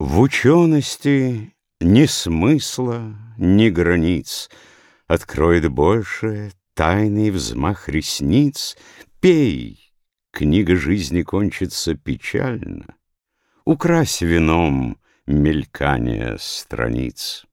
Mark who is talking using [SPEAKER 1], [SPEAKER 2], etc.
[SPEAKER 1] В учености ни смысла, ни границ Откроет больше тайный взмах ресниц. Пей, книга жизни кончится печально, Укрась вином мелькание страниц.